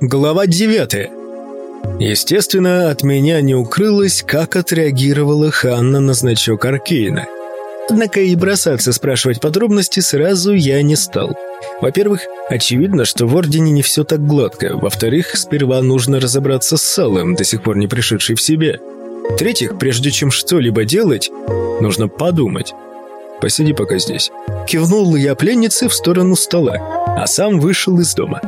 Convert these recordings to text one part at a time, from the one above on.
Глава 9. Естественно, от меня не укрылось, как отреагировала Ханна на значок Аркейна. Однако и бросаться спрашивать подробности сразу я не стал. Во-первых, очевидно, что в Ордене не все так гладко. Во-вторых, сперва нужно разобраться с Салом, до сих пор не пришедший в себя. В-третьих, прежде чем что-либо делать, нужно подумать. «Посиди пока здесь». Кивнул я пленнице в сторону стола, а сам вышел из дома.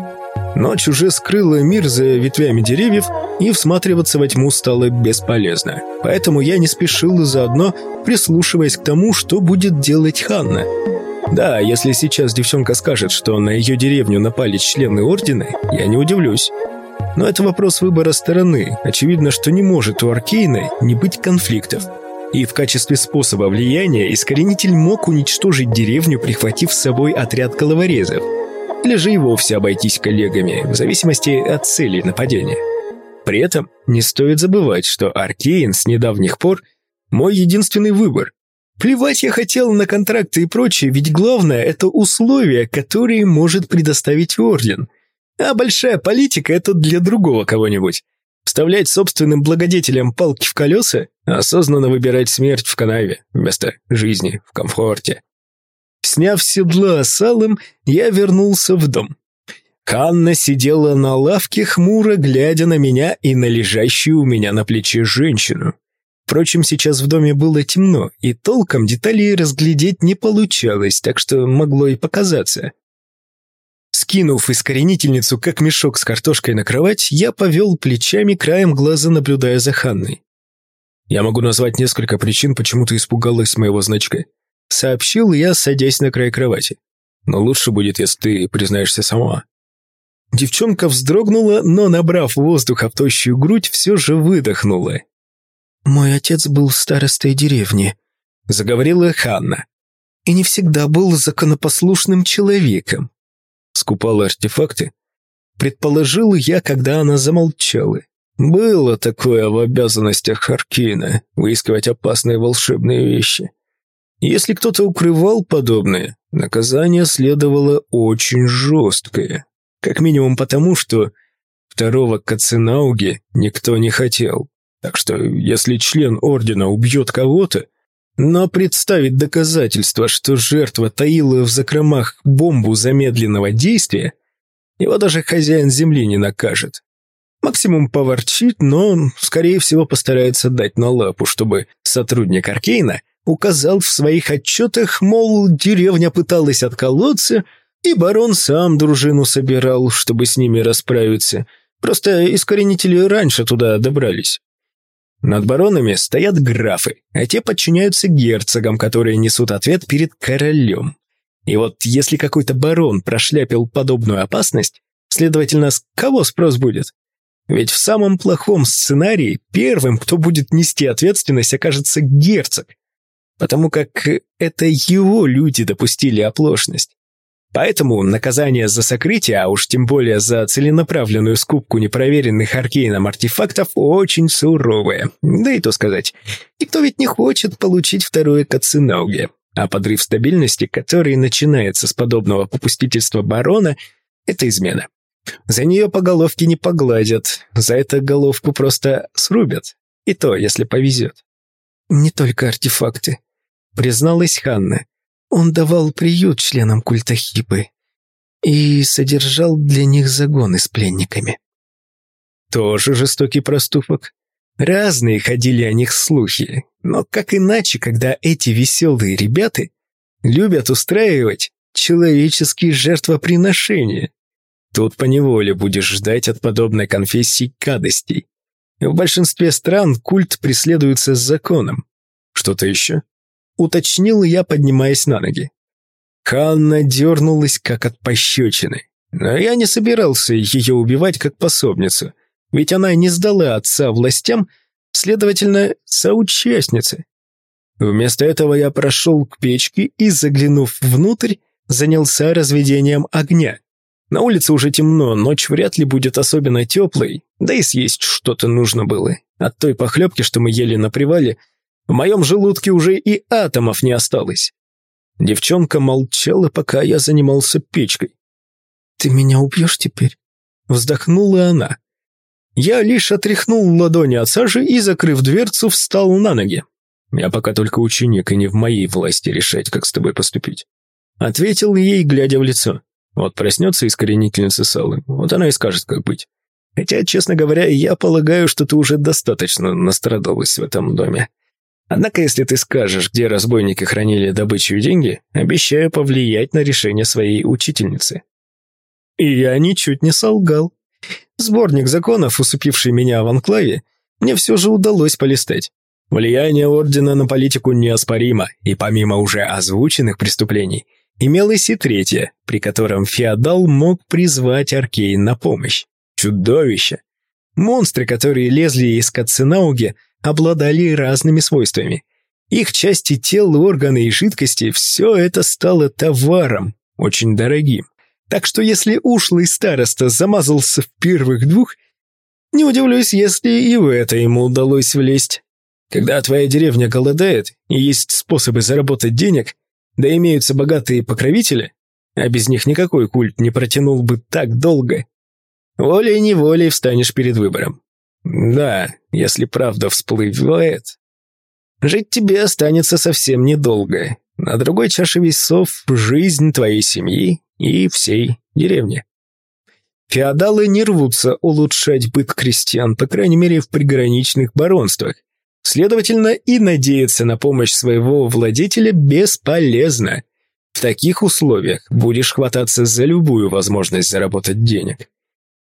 Ночь уже скрыла мир за ветвями деревьев, и всматриваться во тьму стало бесполезно. Поэтому я не спешил заодно, прислушиваясь к тому, что будет делать Ханна. Да, если сейчас девчонка скажет, что на ее деревню напали члены Ордена, я не удивлюсь. Но это вопрос выбора стороны. Очевидно, что не может у Аркейна не быть конфликтов. И в качестве способа влияния искоренитель мог уничтожить деревню, прихватив с собой отряд головорезов. Или же и вовсе обойтись коллегами, в зависимости от цели нападения. При этом не стоит забывать, что Аркейн с недавних пор мой единственный выбор. Плевать я хотел на контракты и прочее, ведь главное – это условия, которые может предоставить Орден. А большая политика – это для другого кого-нибудь. Вставлять собственным благодетелям палки в колеса, осознанно выбирать смерть в канаве вместо жизни в комфорте. Сняв седла с Алым, я вернулся в дом. Ханна сидела на лавке, хмуро глядя на меня и на лежащую у меня на плече женщину. Впрочем, сейчас в доме было темно, и толком деталей разглядеть не получалось, так что могло и показаться. Скинув искоренительницу, как мешок с картошкой на кровать, я повел плечами, краем глаза наблюдая за Ханной. Я могу назвать несколько причин, почему ты испугалась моего значка. Сообщил я, садясь на край кровати. Но лучше будет, если ты признаешься сама. Девчонка вздрогнула, но, набрав воздуха в тощую грудь, все же выдохнула. «Мой отец был старостой деревни», — заговорила Ханна. «И не всегда был законопослушным человеком». Скупала артефакты. Предположил я, когда она замолчала. Было такое в обязанностях Харкина — выискивать опасные волшебные вещи. Если кто-то укрывал подобное, наказание следовало очень жесткое. Как минимум потому, что второго Каценауги никто не хотел. Так что, если член Ордена убьет кого-то, но представить доказательство, что жертва таила в закромах бомбу замедленного действия, его даже хозяин земли не накажет. Максимум поворчит, но, скорее всего, постарается дать на лапу, чтобы сотрудник Аркейна указал в своих отчетах, мол, деревня пыталась отколоться, и барон сам дружину собирал, чтобы с ними расправиться. Просто искоренители раньше туда добрались. Над баронами стоят графы, а те подчиняются герцогам, которые несут ответ перед королем. И вот если какой-то барон прошляпил подобную опасность, следовательно, с кого спрос будет? Ведь в самом плохом сценарии первым, кто будет нести ответственность, окажется герцог, потому как это его люди допустили оплошность. Поэтому наказание за сокрытие, а уж тем более за целенаправленную скупку непроверенных аркейном артефактов, очень суровое. Да и то сказать, никто ведь не хочет получить второе Кацинауге. А подрыв стабильности, который начинается с подобного попустительства барона, это измена. За нее по головке не погладят, за это головку просто срубят. И то, если повезет. «Не только артефакты», — призналась Ханна. Он давал приют членам культа Хипы и содержал для них загоны с пленниками. Тоже жестокий проступок. Разные ходили о них слухи, но как иначе, когда эти веселые ребята любят устраивать человеческие жертвоприношения. Тут поневоле будешь ждать от подобной конфессии гадостей. В большинстве стран культ преследуется законом. Что-то еще? Уточнил я, поднимаясь на ноги. Ханна дернулась, как от пощечины. Но я не собирался ее убивать как пособницу, ведь она не сдала отца властям, следовательно, соучастница. Вместо этого я прошел к печке и, заглянув внутрь, занялся разведением огня. На улице уже темно, ночь вряд ли будет особенно теплой, да и съесть что-то нужно было. От той похлебки, что мы ели на привале, в моем желудке уже и атомов не осталось. Девчонка молчала, пока я занимался печкой. «Ты меня убьешь теперь?» вздохнула она. Я лишь отряхнул ладони от сажи и, закрыв дверцу, встал на ноги. Я пока только ученик, и не в моей власти решать, как с тобой поступить. Ответил ей, глядя в лицо. Вот проснется искоренительница Салы, вот она и скажет, как быть. Хотя, честно говоря, я полагаю, что ты уже достаточно настрадалась в этом доме. Однако, если ты скажешь, где разбойники хранили добычу и деньги, обещаю повлиять на решение своей учительницы. И я ничуть не солгал. Сборник законов, усыпивший меня в анклаве, мне все же удалось полистать. Влияние Ордена на политику неоспоримо, и помимо уже озвученных преступлений, имелось и третье, при котором феодал мог призвать Аркейн на помощь. Чудовище. Монстры, которые лезли из Каценауги, обладали разными свойствами. Их части тел, органы и жидкости – все это стало товаром, очень дорогим. Так что если ушлый староста замазался в первых двух, не удивлюсь, если и в это ему удалось влезть. Когда твоя деревня голодает и есть способы заработать денег, да имеются богатые покровители, а без них никакой культ не протянул бы так долго, волей-неволей встанешь перед выбором. Да, если правда всплывает, жить тебе останется совсем недолго. На другой чаше весов жизнь твоей семьи и всей деревни. Феодалы не рвутся улучшать быт крестьян, по крайней мере, в приграничных баронствах. Следовательно, и надеяться на помощь своего владетеля бесполезно. В таких условиях будешь хвататься за любую возможность заработать денег.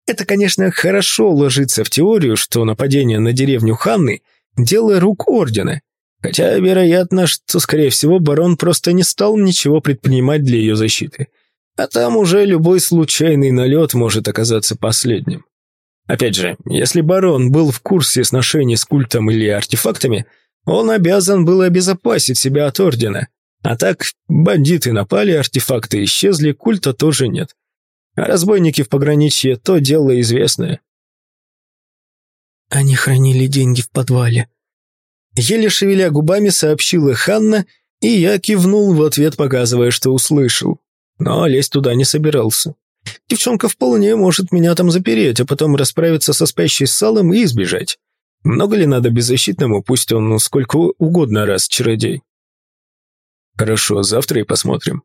Это, конечно, хорошо ложится в теорию, что нападение на деревню Ханны – дело рук Ордена. Хотя, вероятно, что, скорее всего, барон просто не стал ничего предпринимать для ее защиты. А там уже любой случайный налет может оказаться последним. Опять же, если барон был в курсе сношений с культом или артефактами, он обязан был обезопасить себя от Ордена. А так, бандиты напали, артефакты исчезли, культа тоже нет. А разбойники в пограничье – то дело известное. Они хранили деньги в подвале. Еле шевеля губами сообщила Ханна, и я кивнул в ответ, показывая, что услышал. Но лезть туда не собирался. Девчонка вполне может меня там запереть, а потом расправиться со спящей салом и избежать. Много ли надо беззащитному, пусть он сколько угодно раз чародей? Хорошо, завтра и посмотрим.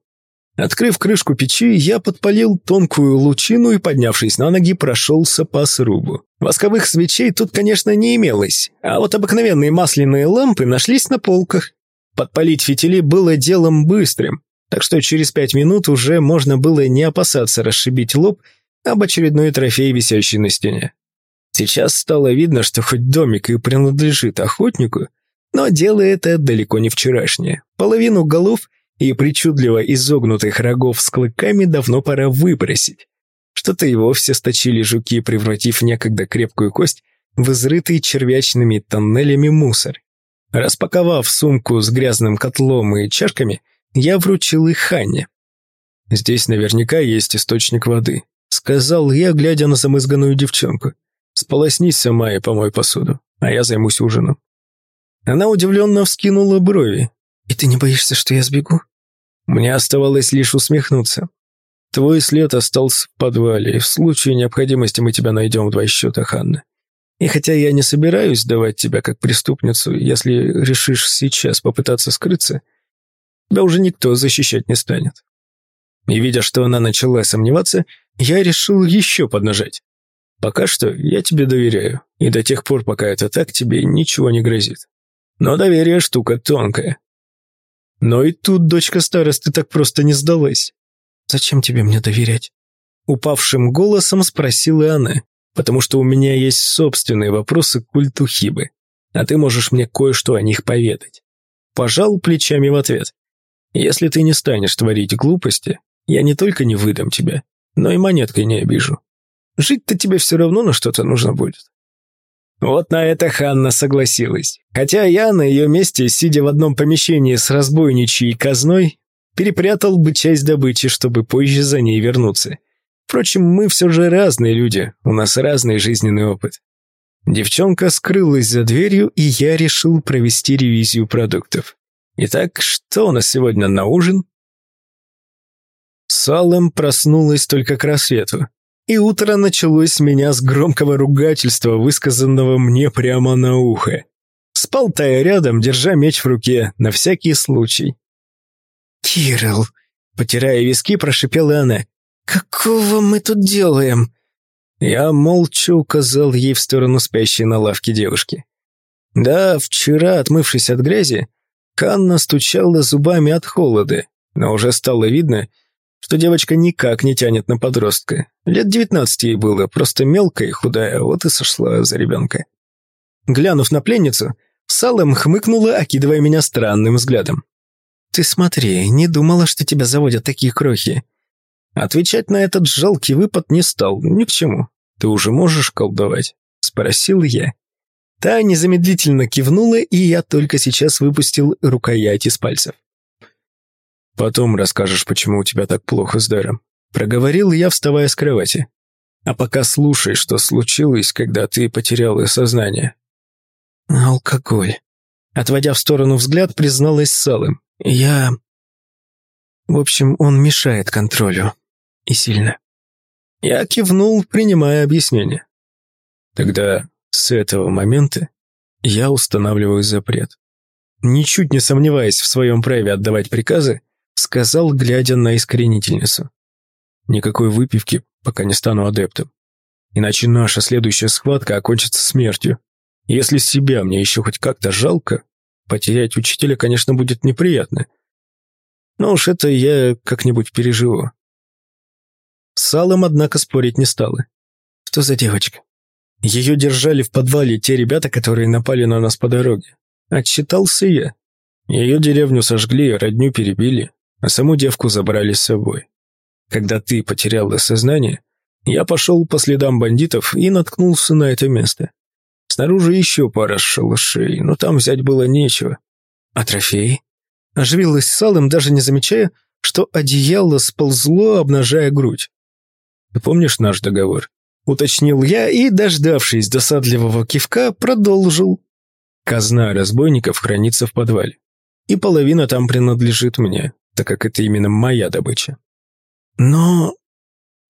Открыв крышку печи, я подпалил тонкую лучину и, поднявшись на ноги, прошелся по срубу. Восковых свечей тут, конечно, не имелось, а вот обыкновенные масляные лампы нашлись на полках. Подпалить фитили было делом быстрым, так что через пять минут уже можно было не опасаться расшибить лоб об очередной трофей, висящий на стене. Сейчас стало видно, что хоть домик и принадлежит охотнику, но дело это далеко не вчерашнее. Половину голов – и причудливо изогнутых рогов с клыками давно пора выбросить. Что-то и вовсе сточили жуки, превратив некогда крепкую кость в изрытый червячными тоннелями мусор. Распаковав сумку с грязным котлом и чашками, я вручил их Ханне. «Здесь наверняка есть источник воды», — сказал я, глядя на замызганную девчонку. «Сполоснись сама и помой посуду, а я займусь ужином». Она удивленно вскинула брови, «И ты не боишься, что я сбегу?» Мне оставалось лишь усмехнуться. «Твой след остался в подвале, и в случае необходимости мы тебя найдем в два счета, Ханна. И хотя я не собираюсь давать тебя как преступницу, если решишь сейчас попытаться скрыться, тебя уже никто защищать не станет». И видя, что она начала сомневаться, я решил еще поднажать. Пока что я тебе доверяю, и до тех пор, пока это так, тебе ничего не грозит. Но доверие штука тонкая. Но и тут дочка старосты так просто не сдалась. «Зачем тебе мне доверять?» Упавшим голосом спросила она, потому что у меня есть собственные вопросы к культу Хибы, а ты можешь мне кое-что о них поведать. Пожал плечами в ответ. Если ты не станешь творить глупости, я не только не выдам тебя, но и монеткой не обижу. Жить-то тебе все равно на что-то нужно будет. Вот на это Ханна согласилась. Хотя я на ее месте, сидя в одном помещении с разбойничьей казной, перепрятал бы часть добычи, чтобы позже за ней вернуться. Впрочем, мы все же разные люди, у нас разный жизненный опыт. Девчонка скрылась за дверью, и я решил провести ревизию продуктов. Итак, что у нас сегодня на ужин? Салем проснулась только к рассвету. И утро началось с меня с громкого ругательства, высказанного мне прямо на ухо. Спал Тая рядом, держа меч в руке, на всякий случай. «Кирилл», — потирая виски, прошипела она. «Какого мы тут делаем?» Я молча указал ей в сторону спящей на лавке девушки. Да, вчера, отмывшись от грязи, Канна стучала зубами от холода, но уже стало видно, что девочка никак не тянет на подростка. Лет девятнадцать ей было, просто мелкая и худая, вот и сошла за ребенка. Глянув на пленницу, Салем хмыкнула, окидывая меня странным взглядом. «Ты смотри, не думала, что тебя заводят такие крохи». Отвечать на этот жалкий выпад не стал, ни к чему. «Ты уже можешь колдовать?» – спросил я. Та незамедлительно кивнула, и я только сейчас выпустил рукоять из пальцев. «Потом расскажешь, почему у тебя так плохо с даром», – проговорил я, вставая с кровати. «А пока слушай, что случилось, когда ты потеряла сознание». «Алкоголь», – отводя в сторону взгляд, призналась Салым. «Я...» В общем, он мешает контролю. И сильно. Я кивнул, принимая объяснение. Тогда с этого момента я устанавливаю запрет. Ничуть не сомневаясь в своем праве отдавать приказы, сказал, глядя на искоренительницу. Никакой выпивки, пока не стану адептом. Иначе наша следующая схватка окончится смертью. Если себя мне еще хоть как-то жалко, потерять учителя, конечно, будет неприятно. Но уж это я как-нибудь переживу. Салом, однако, спорить не стала. Что за девочка? Ее держали в подвале те ребята, которые напали на нас по дороге. Отчитался я. Ее деревню сожгли, родню перебили, а саму девку забрали с собой. Когда ты потеряла сознание, я пошел по следам бандитов и наткнулся на это место. Снаружи еще пара шалашей, но там взять было нечего. А трофеи? Оживилась салом, даже не замечая, что одеяло сползло, обнажая грудь. Ты помнишь наш договор?» Уточнил я и, дождавшись досадливого кивка, продолжил. «Казна разбойников хранится в подвале, и половина там принадлежит мне, так как это именно моя добыча». «Но...»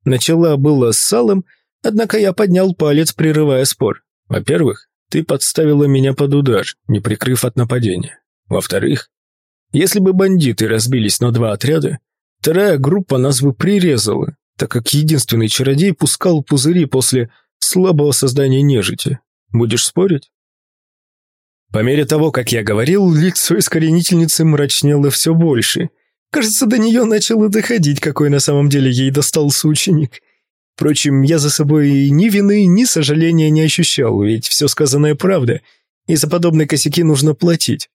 Начала было с салом, однако я поднял палец, прерывая спор. «Во-первых, ты подставила меня под удар, не прикрыв от нападения. Во-вторых, если бы бандиты разбились на два отряда, вторая группа нас бы прирезала, так как единственный чародей пускал пузыри после слабого создания нежити. Будешь спорить? По мере того, как я говорил, лицо искоренительницы мрачнело все больше. Кажется, до нее начало доходить, какой на самом деле ей достался ученик. Впрочем, я за собой ни вины, ни сожаления не ощущал, ведь все сказанное правда, и за подобные косяки нужно платить.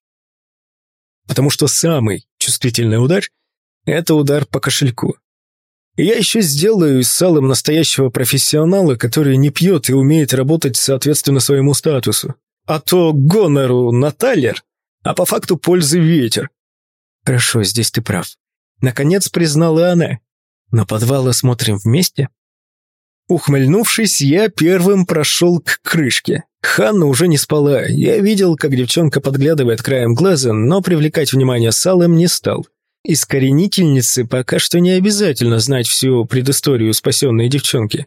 Потому что самый чувствительный удар – это удар по кошельку. Я еще сделаю из салом настоящего профессионала, который не пьет и умеет работать соответственно своему статусу. А то гонору на талер, а по факту пользы ветер. Хорошо, здесь ты прав. Наконец признала она. На подвал смотрим вместе? Ухмыльнувшись, я первым прошел к крышке. Ханна уже не спала. Я видел, как девчонка подглядывает краем глаза, но привлекать внимание салом не стал. Искоренительнице пока что не обязательно знать всю предысторию спасенной девчонки.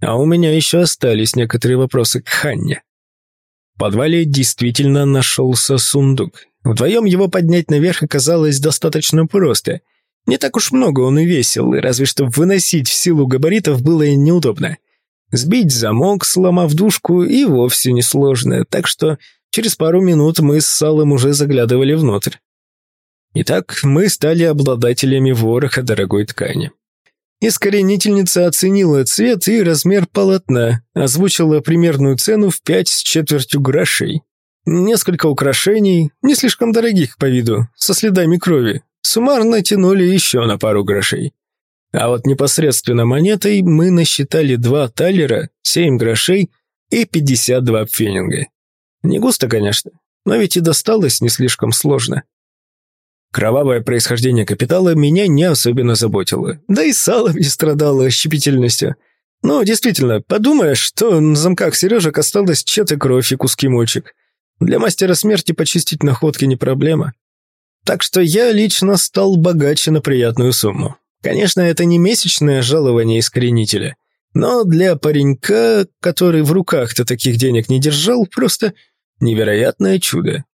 А у меня еще остались некоторые вопросы к Ханне. В подвале действительно нашелся сундук. Вдвоем его поднять наверх оказалось достаточно просто. Не так уж много он и весил, разве что выносить в силу габаритов было неудобно. Сбить замок, сломав дужку, и вовсе несложно, так что через пару минут мы с Салом уже заглядывали внутрь. Итак, мы стали обладателями вороха дорогой ткани. Искоренительница оценила цвет и размер полотна, озвучила примерную цену в пять с четвертью грошей. Несколько украшений, не слишком дорогих по виду, со следами крови, суммарно тянули еще на пару грошей. А вот непосредственно монетой мы насчитали два талера, семь грошей и пятьдесят два пфенинга. Не густо, конечно, но ведь и досталось не слишком сложно. Кровавое происхождение капитала меня не особенно заботило. Да и сало не страдало щепетильностью. Но действительно, подумаешь, что на замках сережек осталось чья-то кровь и куски мочек. Для мастера смерти почистить находки не проблема. Так что я лично стал богаче на приятную сумму. Конечно, это не месячное жалование искоренителя. Но для паренька, который в руках-то таких денег не держал, просто невероятное чудо.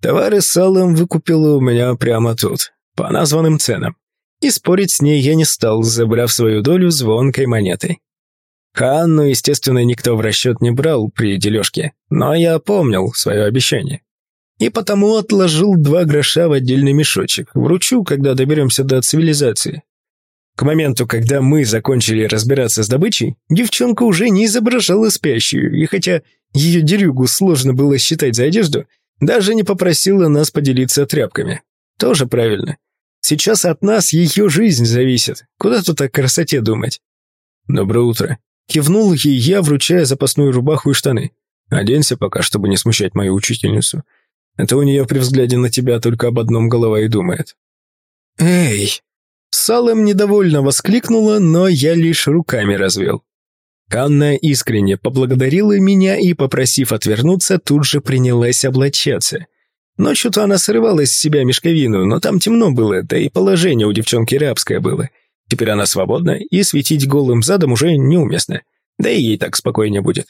Товары с салом выкупила у меня прямо тут, по названным ценам. И спорить с ней я не стал, забрав свою долю звонкой монетой. Ханну, естественно, никто в расчет не брал при дележке, но я помнил свое обещание. И потому отложил два гроша в отдельный мешочек. Вручу, когда доберемся до цивилизации. К моменту, когда мы закончили разбираться с добычей, девчонка уже не изображала спящую, и хотя ее дерюгу сложно было считать за одежду, даже не попросила нас поделиться тряпками. Тоже правильно. Сейчас от нас ее жизнь зависит. Куда тут о красоте думать? Доброе утро. Кивнул ей я, вручая запасную рубаху и штаны. Оденься пока, чтобы не смущать мою учительницу. Это у нее при взгляде на тебя только об одном голова и думает. «Эй!» Салем недовольно воскликнула, но я лишь руками развел. Канна искренне поблагодарила меня и, попросив отвернуться, тут же принялась облачаться. Ночью-то она срывалась с себя мешковину, но там темно было, да и положение у девчонки рабское было. Теперь она свободна, и светить голым задом уже неуместно. Да и ей так спокойнее будет.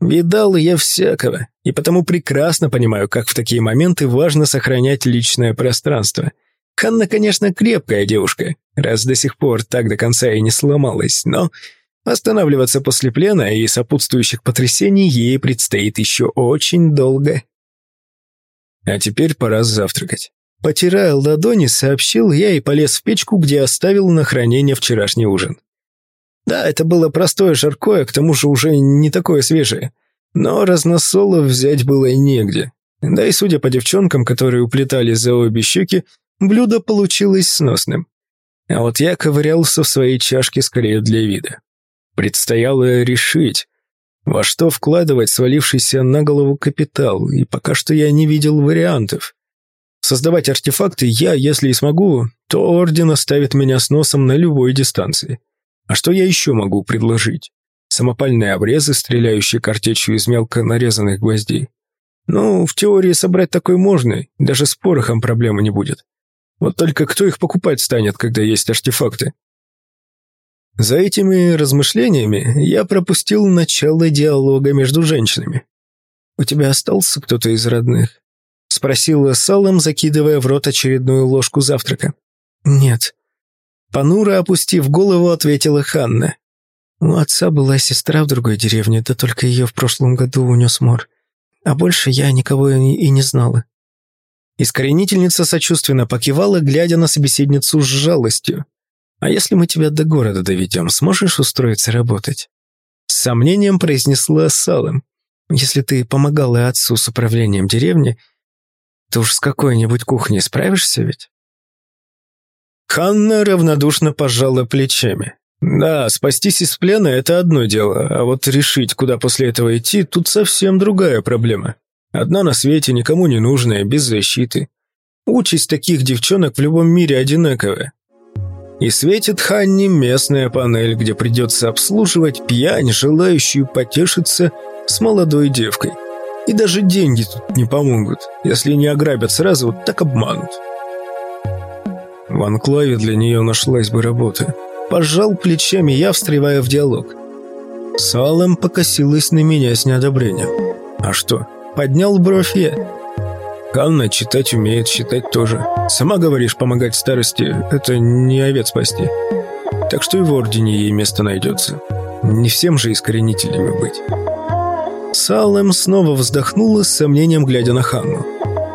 Видал я всякого, и потому прекрасно понимаю, как в такие моменты важно сохранять личное пространство. Ханна, конечно, крепкая девушка, раз до сих пор так до конца и не сломалась, но останавливаться после плена и сопутствующих потрясений ей предстоит еще очень долго. А теперь пора завтракать. Потирая ладони, сообщил я и полез в печку, где оставил на хранение вчерашний ужин. Да, это было простое жаркое, к тому же уже не такое свежее. Но разносолов взять было негде. Да и судя по девчонкам, которые уплетали за обе щеки, блюдо получилось сносным. А вот я ковырялся в своей чашке скорее для вида. Предстояло решить, во что вкладывать свалившийся на голову капитал, и пока что я не видел вариантов. Создавать артефакты я, если и смогу, то Орден оставит меня с носом на любой дистанции. А что я еще могу предложить? Самопальные обрезы, стреляющие картечью из мелко нарезанных гвоздей. Ну, в теории собрать такой можно, даже с порохом проблемы не будет. Вот только кто их покупать станет, когда есть артефакты? За этими размышлениями я пропустил начало диалога между женщинами. «У тебя остался кто-то из родных?» — спросила Салом, закидывая в рот очередную ложку завтрака. «Нет», Понуро опустив голову, ответила Ханна. У отца была сестра в другой деревне, да только ее в прошлом году унес мор. А больше я никого и не знала. Искоренительница сочувственно покивала, глядя на собеседницу с жалостью. «А если мы тебя до города доведем, сможешь устроиться работать?» С сомнением произнесла Салым. «Если ты помогала отцу с управлением деревни, то уж с какой-нибудь кухней справишься ведь?» Ханна равнодушно пожала плечами. «Да, спастись из плена – это одно дело, а вот решить, куда после этого идти, тут совсем другая проблема. Одна на свете, никому не нужная, без защиты. Участь таких девчонок в любом мире одинаковая. И светит Ханне местная панель, где придется обслуживать пьянь, желающую потешиться с молодой девкой. И даже деньги тут не помогут. Если не ограбят сразу, так обманут. В анклаве для нее нашлась бы работа. Пожал плечами я, встревая в диалог. Салем покосилась на меня с неодобрением. А что? Поднял бровь я. Канна читать умеет, считать тоже. Сама говоришь, помогать старости – это не овец спасти. Так что и в Ордене ей место найдется. Не всем же искоренителями быть. Салем снова вздохнула с сомнением, глядя на Ханну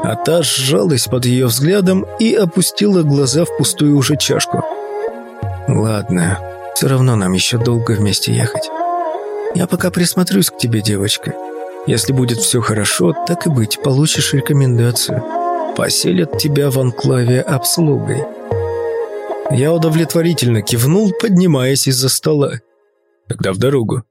а та сжалась под ее взглядом и опустила глаза в пустую уже чашку. «Ладно, все равно нам еще долго вместе ехать. Я пока присмотрюсь к тебе, девочка. Если будет все хорошо, так и быть, получишь рекомендацию. Поселят тебя в анклаве обслугой». Я удовлетворительно кивнул, поднимаясь из-за стола. «Тогда в дорогу».